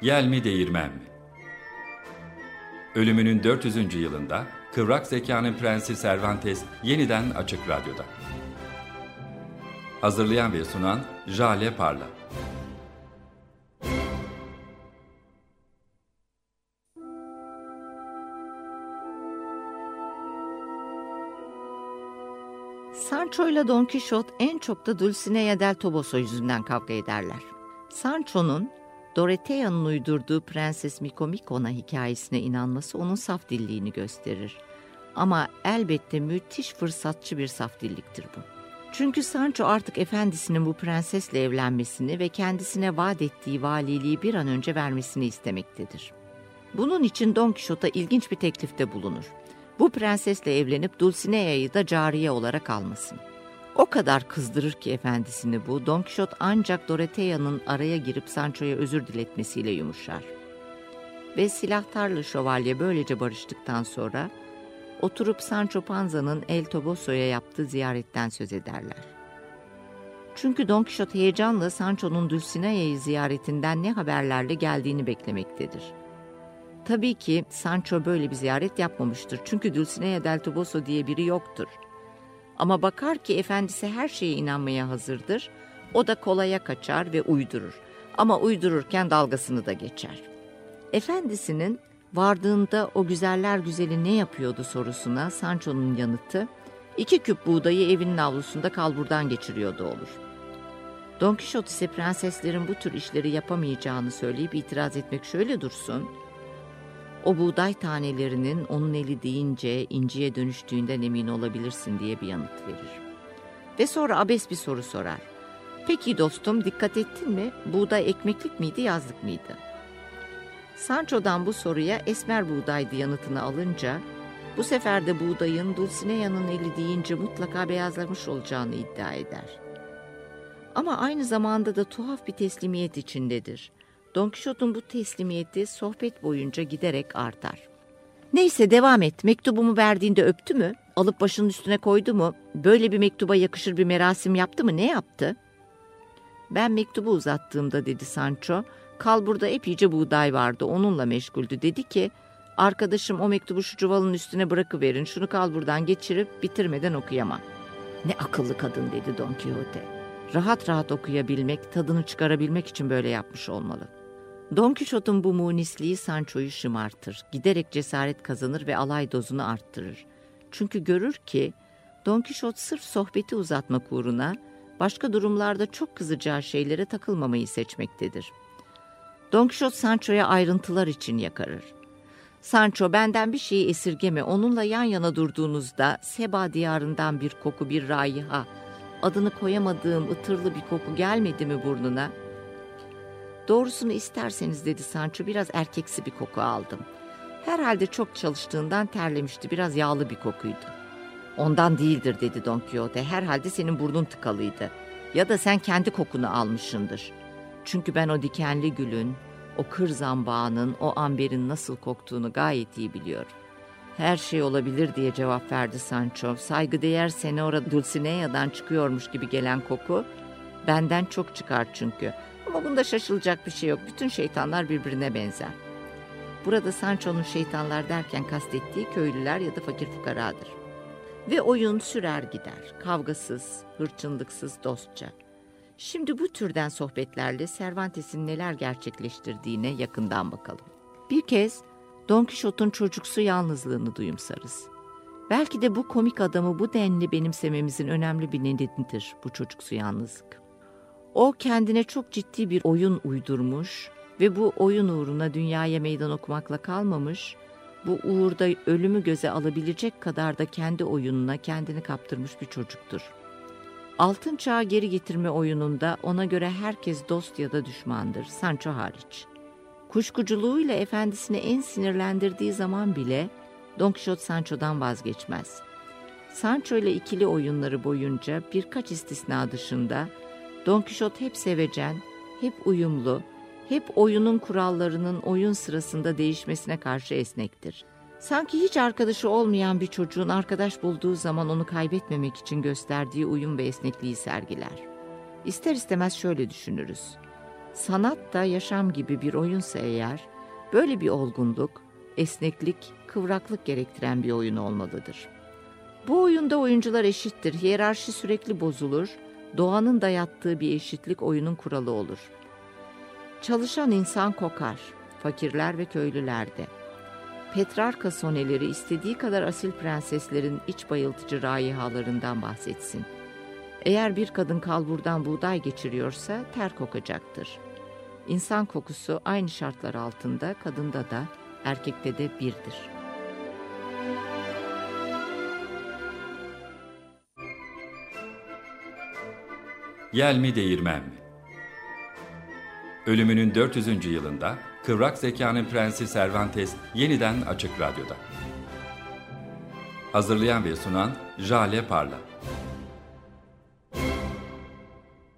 Yel mi değirmen mi? Ölümünün 400. yılında Kıvrak Zekanın Prensi Cervantes yeniden Açık Radyo'da. Hazırlayan ve sunan Jale Parla. Sancho ile Don Quixote en çok da Dulcinea del Toboso yüzünden kavga ederler. Sancho'nun Dorothea'nın uydurduğu Prenses Mikomikona hikayesine inanması onun saf dilliğini gösterir. Ama elbette müthiş fırsatçı bir saf dilliktir bu. Çünkü Sancho artık efendisinin bu prensesle evlenmesini ve kendisine vaat ettiği valiliği bir an önce vermesini istemektedir. Bunun için Don Quixote'a ilginç bir teklifte bulunur. Bu prensesle evlenip Dulcinea'yı da cariye olarak almasın. O kadar kızdırır ki efendisini bu, Don Quixote ancak Dorothea'nın araya girip Sancho'ya özür diletmesiyle yumuşar. Ve silahtarlı şövalye böylece barıştıktan sonra oturup Sancho Panza'nın El Toboso'ya yaptığı ziyaretten söz ederler. Çünkü Don Quixote heyecanla Sancho'nun Dulcinea'yı ziyaretinden ne haberlerle geldiğini beklemektedir. Tabii ki Sancho böyle bir ziyaret yapmamıştır. Çünkü Dulcinea del Toboso diye biri yoktur. Ama bakar ki efendisi her şeye inanmaya hazırdır. O da kolaya kaçar ve uydurur. Ama uydururken dalgasını da geçer. Efendisinin vardığında o güzeller güzeli ne yapıyordu sorusuna Sancho'nun yanıtı, iki küp buğdayı evinin avlusunda kalburdan geçiriyordu olur. Don Quixote ise prenseslerin bu tür işleri yapamayacağını söyleyip itiraz etmek şöyle dursun, o buğday tanelerinin onun eli deyince inciye dönüştüğünden emin olabilirsin diye bir yanıt verir. Ve sonra abes bir soru sorar. Peki dostum dikkat ettin mi? Buğday ekmeklik miydi yazlık mıydı? Sancho'dan bu soruya esmer buğdaydı yanıtını alınca bu sefer de buğdayın Dulcinea'nın eli deyince mutlaka beyazlamış olacağını iddia eder. Ama aynı zamanda da tuhaf bir teslimiyet içindedir. Don Quixote'un bu teslimiyeti sohbet boyunca giderek artar. Neyse devam et. Mektubumu verdiğinde öptü mü? Alıp başının üstüne koydu mu? Böyle bir mektuba yakışır bir merasim yaptı mı? Ne yaptı? Ben mektubu uzattığımda dedi Sancho, kalburda epeyce buğday vardı onunla meşguldü. Dedi ki arkadaşım o mektubu şu çuvalın üstüne bırakıverin şunu kalburdan geçirip bitirmeden okuyamam. Ne akıllı kadın dedi Don Quixote. Rahat rahat okuyabilmek, tadını çıkarabilmek için böyle yapmış olmalı. Don Quixote'un bu munisliği Sancho'yu şımartır. Giderek cesaret kazanır ve alay dozunu arttırır. Çünkü görür ki Don Quixote sırf sohbeti uzatmak uğruna başka durumlarda çok kızacağı şeylere takılmamayı seçmektedir. Don Quixote Sancho'ya ayrıntılar için yakarır. Sancho benden bir şeyi esirgeme onunla yan yana durduğunuzda Seba diyarından bir koku bir raiha adını koyamadığım ıtırlı bir koku gelmedi mi burnuna?'' Doğrusunu isterseniz dedi Sancho biraz erkeksi bir koku aldım. Herhalde çok çalıştığından terlemişti biraz yağlı bir kokuydu. Ondan değildir dedi Don Quixote herhalde senin burnun tıkalıydı. Ya da sen kendi kokunu almışsındır. Çünkü ben o dikenli gülün, o kır zambağının, o amberin nasıl koktuğunu gayet iyi biliyorum. Her şey olabilir diye cevap verdi Sancho. Saygıdeğer Senora Dulcinea'dan çıkıyormuş gibi gelen koku benden çok çıkar çünkü. Ama bunda şaşılacak bir şey yok. Bütün şeytanlar birbirine benzer. Burada Sancho'nun şeytanlar derken kastettiği köylüler ya da fakir fukaradır. Ve oyun sürer gider. Kavgasız, hırçınlıksız, dostça. Şimdi bu türden sohbetlerle Cervantes'in neler gerçekleştirdiğine yakından bakalım. Bir kez Don Quixote'un çocuksu yalnızlığını duyumsarız. Belki de bu komik adamı bu denli benimsememizin önemli bir nedenidir bu çocuksu yalnızlık. O kendine çok ciddi bir oyun uydurmuş ve bu oyun uğruna dünyaya meydan okumakla kalmamış, bu uğurda ölümü göze alabilecek kadar da kendi oyununa kendini kaptırmış bir çocuktur. Altın çağı geri getirme oyununda ona göre herkes dost ya da düşmandır, Sancho hariç. Kuşkuculuğuyla efendisini en sinirlendirdiği zaman bile Don Quixote Sancho'dan vazgeçmez. Sancho ile ikili oyunları boyunca birkaç istisna dışında Don Quixote hep sevecen, hep uyumlu, hep oyunun kurallarının oyun sırasında değişmesine karşı esnektir. Sanki hiç arkadaşı olmayan bir çocuğun arkadaş bulduğu zaman onu kaybetmemek için gösterdiği uyum ve esnekliği sergiler. İster istemez şöyle düşünürüz. Sanat da yaşam gibi bir oyunsa eğer, böyle bir olgunluk, esneklik, kıvraklık gerektiren bir oyun olmalıdır. Bu oyunda oyuncular eşittir, hiyerarşi sürekli bozulur, doğanın dayattığı bir eşitlik oyunun kuralı olur. Çalışan insan kokar, fakirler ve köylüler de. Petrarka soneleri istediği kadar asil prenseslerin iç bayıltıcı raihalarından bahsetsin. Eğer bir kadın kalburdan buğday geçiriyorsa ter kokacaktır. İnsan kokusu aynı şartlar altında kadında da erkekte de birdir. Yel mi değirmen mi? Ölümünün 400. yılında Kıvrak Zekanın Prensi Cervantes yeniden Açık Radyo'da. Hazırlayan ve sunan Jale Parla.